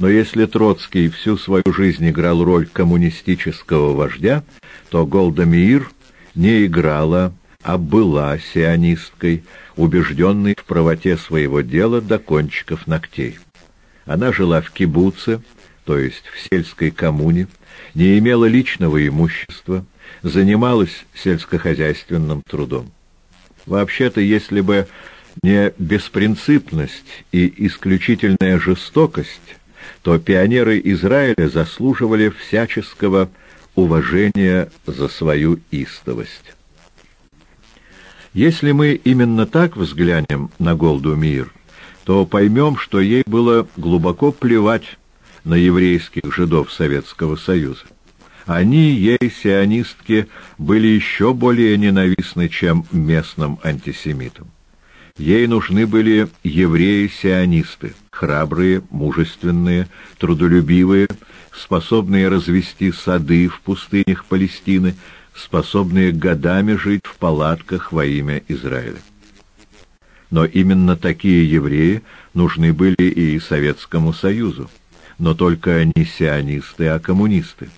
Но если Троцкий всю свою жизнь играл роль коммунистического вождя, то Голда Меир не играла, а была сионисткой, убежденной в правоте своего дела до кончиков ногтей. Она жила в кибуце, то есть в сельской коммуне, не имела личного имущества, занималась сельскохозяйственным трудом. Вообще-то, если бы не беспринципность и исключительная жестокость, то пионеры Израиля заслуживали всяческого уважения за свою истовость. Если мы именно так взглянем на Голду Мир, то поймем, что ей было глубоко плевать на еврейских жидов Советского Союза. Они, ей, сионистки, были еще более ненавистны, чем местным антисемитам. Ей нужны были евреи-сионисты, храбрые, мужественные, трудолюбивые, способные развести сады в пустынях Палестины, способные годами жить в палатках во имя Израиля. Но именно такие евреи нужны были и Советскому Союзу, но только не сионисты, а коммунисты.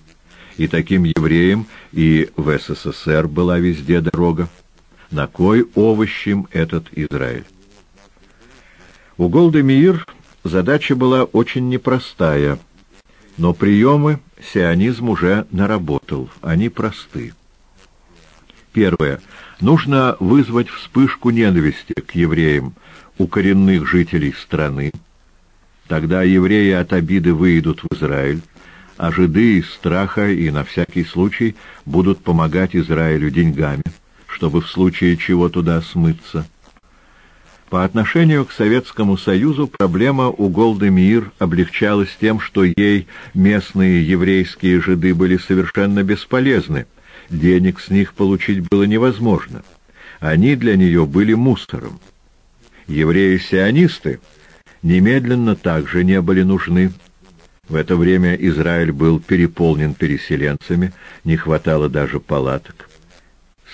И таким евреям и в СССР была везде дорога. На кой овощем этот Израиль? У Голды Миир задача была очень непростая, но приемы сионизм уже наработал, они просты. Первое. Нужно вызвать вспышку ненависти к евреям у коренных жителей страны. Тогда евреи от обиды выйдут в Израиль, а жиды из страха и на всякий случай будут помогать Израилю деньгами чтобы в случае чего туда смыться. По отношению к Советскому Союзу проблема у Голды Мир облегчалась тем, что ей местные еврейские жиды были совершенно бесполезны, денег с них получить было невозможно. Они для нее были мусором. Евреи-сионисты немедленно также не были нужны. В это время Израиль был переполнен переселенцами, не хватало даже палаток.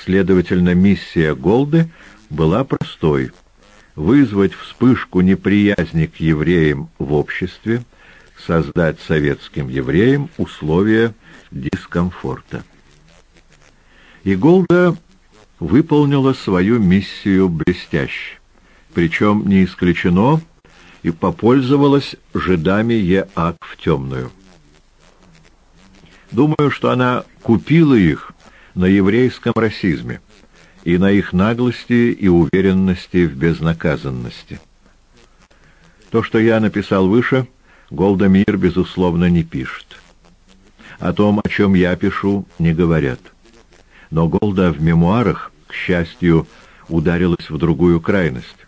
Следовательно, миссия Голды была простой — вызвать вспышку неприязни к евреям в обществе, создать советским евреям условия дискомфорта. И Голда выполнила свою миссию блестяще, причем не исключено и попользовалась жидами ЕАК в темную. Думаю, что она купила их на еврейском расизме и на их наглости и уверенности в безнаказанности. То, что я написал выше, Голда Мир, безусловно, не пишет. О том, о чем я пишу, не говорят. Но Голда в мемуарах, к счастью, ударилась в другую крайность.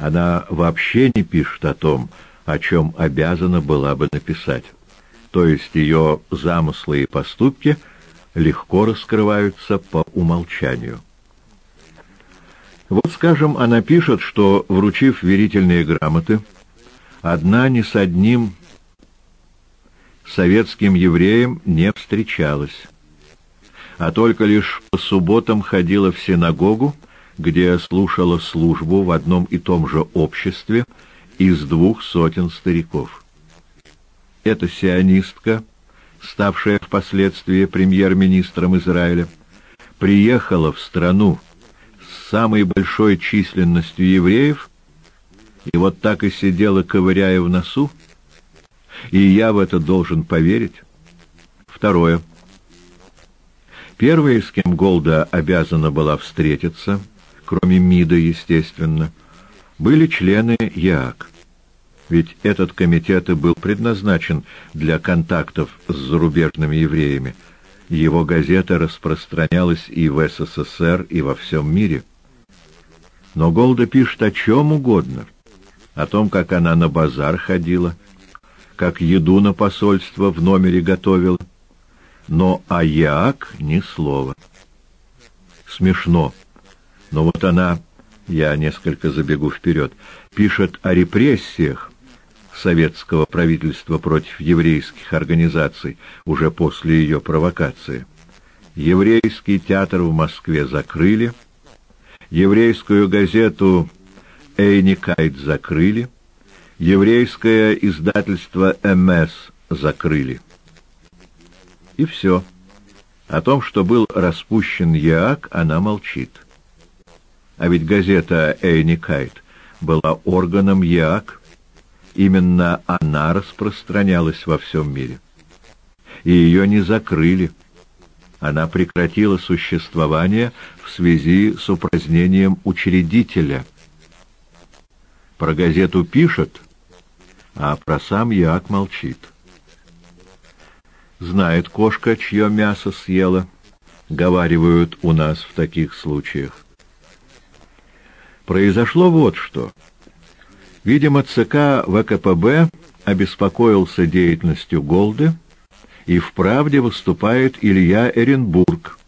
Она вообще не пишет о том, о чем обязана была бы написать. То есть ее замыслы и поступки — легко раскрываются по умолчанию. Вот, скажем, она пишет, что, вручив верительные грамоты, одна ни с одним советским евреем не встречалась, а только лишь по субботам ходила в синагогу, где слушала службу в одном и том же обществе из двух сотен стариков. Эта сионистка ставшая впоследствии премьер-министром Израиля, приехала в страну с самой большой численностью евреев и вот так и сидела, ковыряя в носу, и я в это должен поверить. Второе. Первые, с кем Голда обязана была встретиться, кроме МИДа, естественно, были члены ЯАК. Ведь этот комитет и был предназначен для контактов с зарубежными евреями. Его газета распространялась и в СССР, и во всем мире. Но Голда пишет о чем угодно. О том, как она на базар ходила, как еду на посольство в номере готовила. Но о Яак ни слова. Смешно. Но вот она, я несколько забегу вперед, пишет о репрессиях советского правительства против еврейских организаций уже после ее провокации. Еврейский театр в Москве закрыли, еврейскую газету «Эйникайт» закрыли, еврейское издательство «МС» закрыли. И все. О том, что был распущен ЯАК, она молчит. А ведь газета «Эйникайт» была органом ЯАК. Именно она распространялась во всем мире. И ее не закрыли. Она прекратила существование в связи с упразднением учредителя. Про газету пишет, а про сам Яак молчит. Знает кошка, чье мясо съела, говаривают у нас в таких случаях. Произошло вот что. Видимо, ЦК ВКПБ обеспокоился деятельностью Голды, и в правде выступает Илья Эренбург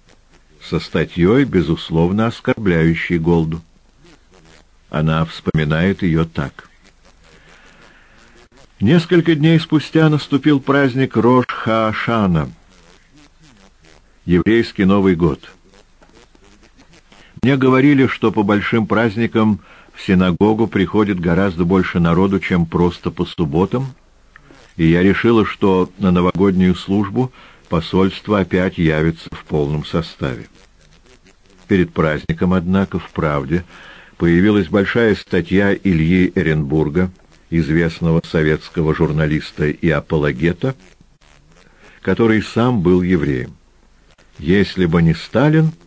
со статьей, безусловно, оскорбляющей Голду. Она вспоминает ее так. Несколько дней спустя наступил праздник Рош-Хаашана, еврейский Новый год. Мне говорили, что по большим праздникам в синагогу приходит гораздо больше народу, чем просто по субботам, и я решила, что на новогоднюю службу посольство опять явится в полном составе. Перед праздником, однако, в «Правде» появилась большая статья Ильи Эренбурга известного советского журналиста и апологета, который сам был евреем. «Если бы не Сталин, —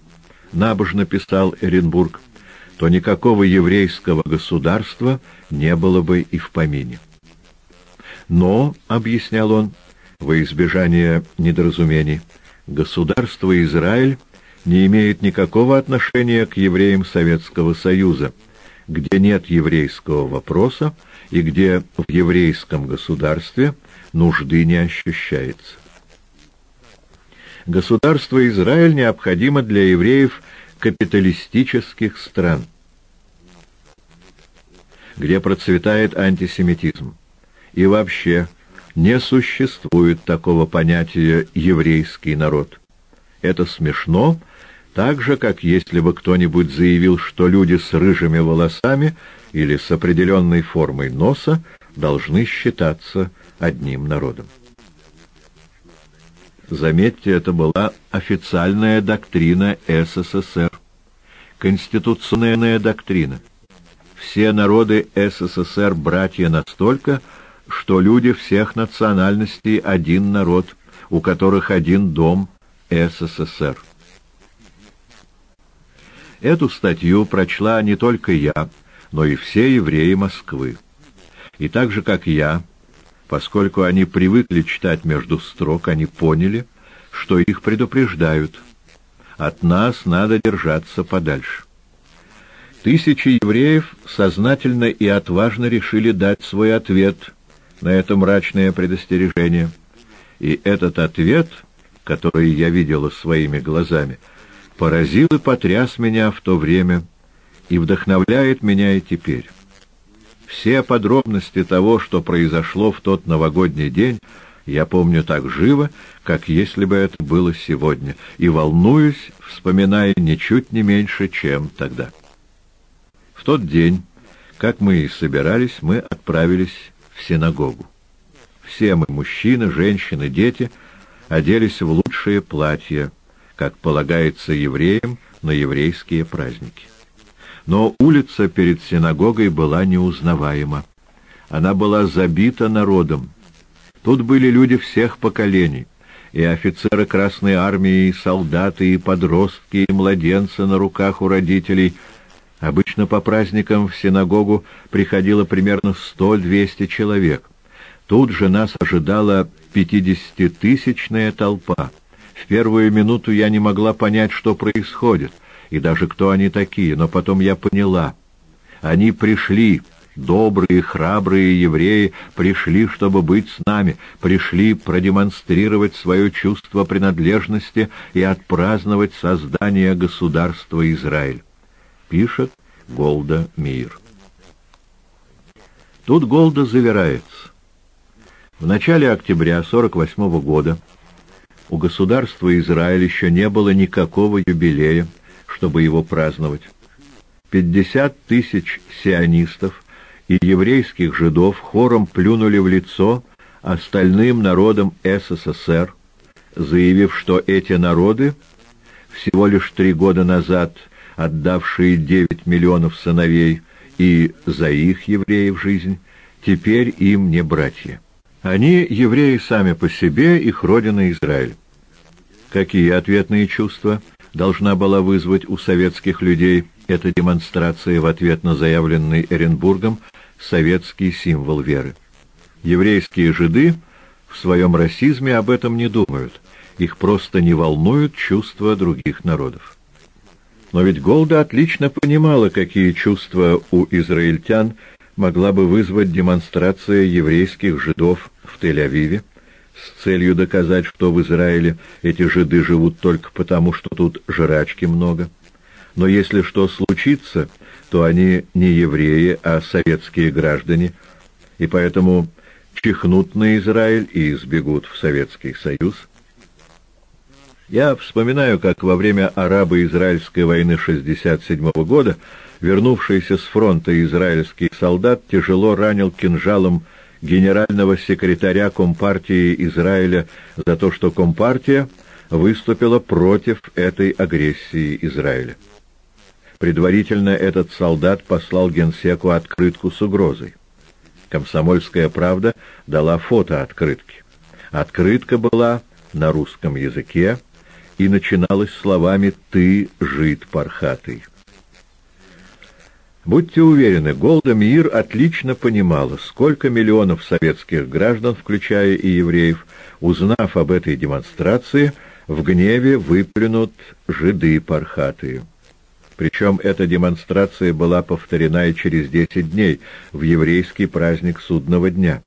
набожно писал Эренбург, — то никакого еврейского государства не было бы и в помине. Но, — объяснял он, во избежание недоразумений, — государство Израиль не имеет никакого отношения к евреям Советского Союза, где нет еврейского вопроса, и где в еврейском государстве нужды не ощущается. Государство Израиль необходимо для евреев капиталистических стран, где процветает антисемитизм. И вообще не существует такого понятия «еврейский народ». Это смешно, так же, как если бы кто-нибудь заявил, что люди с рыжими волосами – или с определенной формой носа должны считаться одним народом. Заметьте, это была официальная доктрина СССР, конституционная доктрина. Все народы СССР братья настолько, что люди всех национальностей один народ, у которых один дом СССР. Эту статью прочла не только я, но и все евреи Москвы. И так же, как я, поскольку они привыкли читать между строк, они поняли, что их предупреждают. От нас надо держаться подальше. Тысячи евреев сознательно и отважно решили дать свой ответ на это мрачное предостережение. И этот ответ, который я видела своими глазами, поразил и потряс меня в то время, и вдохновляет меня и теперь. Все подробности того, что произошло в тот новогодний день, я помню так живо, как если бы это было сегодня, и волнуюсь, вспоминая ничуть не меньше, чем тогда. В тот день, как мы и собирались, мы отправились в синагогу. Все мы, мужчины, женщины, дети, оделись в лучшие платья, как полагается евреям на еврейские праздники. Но улица перед синагогой была неузнаваема. Она была забита народом. Тут были люди всех поколений, и офицеры Красной Армии, и солдаты, и подростки, и младенцы на руках у родителей. Обычно по праздникам в синагогу приходило примерно 100-200 человек. Тут же нас ожидала пятидесятитысячная толпа. В первую минуту я не могла понять, что происходит, и даже кто они такие, но потом я поняла. Они пришли Добрые, храбрые евреи пришли, чтобы быть с нами, пришли продемонстрировать свое чувство принадлежности и отпраздновать создание государства Израиль. Пишет Голда Мир. Тут Голда завирается. В начале октября 48 -го года у государства Израиль еще не было никакого юбилея, чтобы его праздновать. 50 тысяч сионистов и еврейских жидов хором плюнули в лицо остальным народам СССР, заявив, что эти народы, всего лишь три года назад отдавшие 9 миллионов сыновей и за их евреев жизнь, теперь им не братья. Они евреи сами по себе, их родина Израиль. Какие ответные чувства должна была вызвать у советских людей эта демонстрация в ответ на заявленный Эренбургом советский символ веры. Еврейские жиды в своем расизме об этом не думают, их просто не волнуют чувства других народов. Но ведь Голда отлично понимала, какие чувства у израильтян могла бы вызвать демонстрация еврейских жидов в Тель-Авиве, с целью доказать, что в Израиле эти жиды живут только потому, что тут жрачки много. Но если что случится, то они не евреи, а советские граждане, и поэтому чихнут на Израиль и сбегут в Советский Союз. Я вспоминаю, как во время арабо-израильской войны 67 -го года вернувшийся с фронта израильский солдат тяжело ранил кинжалом генерального секретаря Компартии Израиля за то, что Компартия выступила против этой агрессии Израиля. Предварительно этот солдат послал генсеку открытку с угрозой. «Комсомольская правда» дала фото открытки. Открытка была на русском языке и начиналась словами «Ты жид пархатый». Будьте уверены, Голда Мир отлично понимала, сколько миллионов советских граждан, включая и евреев, узнав об этой демонстрации, в гневе выплюнут жиды пархатые. Причем эта демонстрация была повторена и через десять дней, в еврейский праздник Судного дня.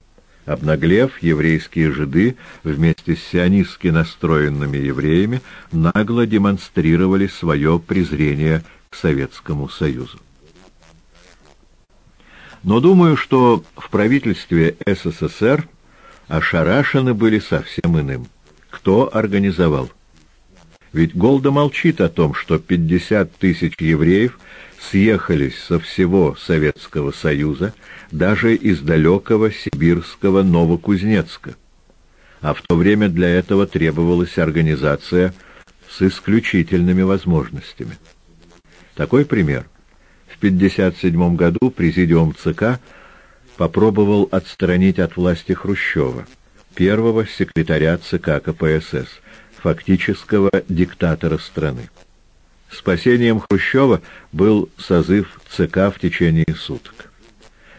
Обнаглев, еврейские жиды вместе с сионистски настроенными евреями нагло демонстрировали свое презрение к Советскому Союзу. Но думаю, что в правительстве СССР ошарашены были совсем иным. Кто организовал? Ведь Голда молчит о том, что 50 тысяч евреев съехались со всего Советского Союза, даже из далекого сибирского Новокузнецка. А в то время для этого требовалась организация с исключительными возможностями. Такой пример. В 1957 году президиум ЦК попробовал отстранить от власти Хрущева, первого секретаря ЦК КПСС, фактического диктатора страны. Спасением Хрущева был созыв ЦК в течение суток.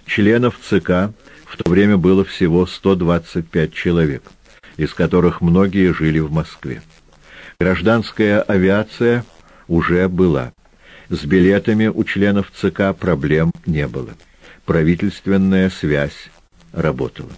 Членов ЦК в то время было всего 125 человек, из которых многие жили в Москве. Гражданская авиация уже была. С билетами у членов ЦК проблем не было. Правительственная связь работала.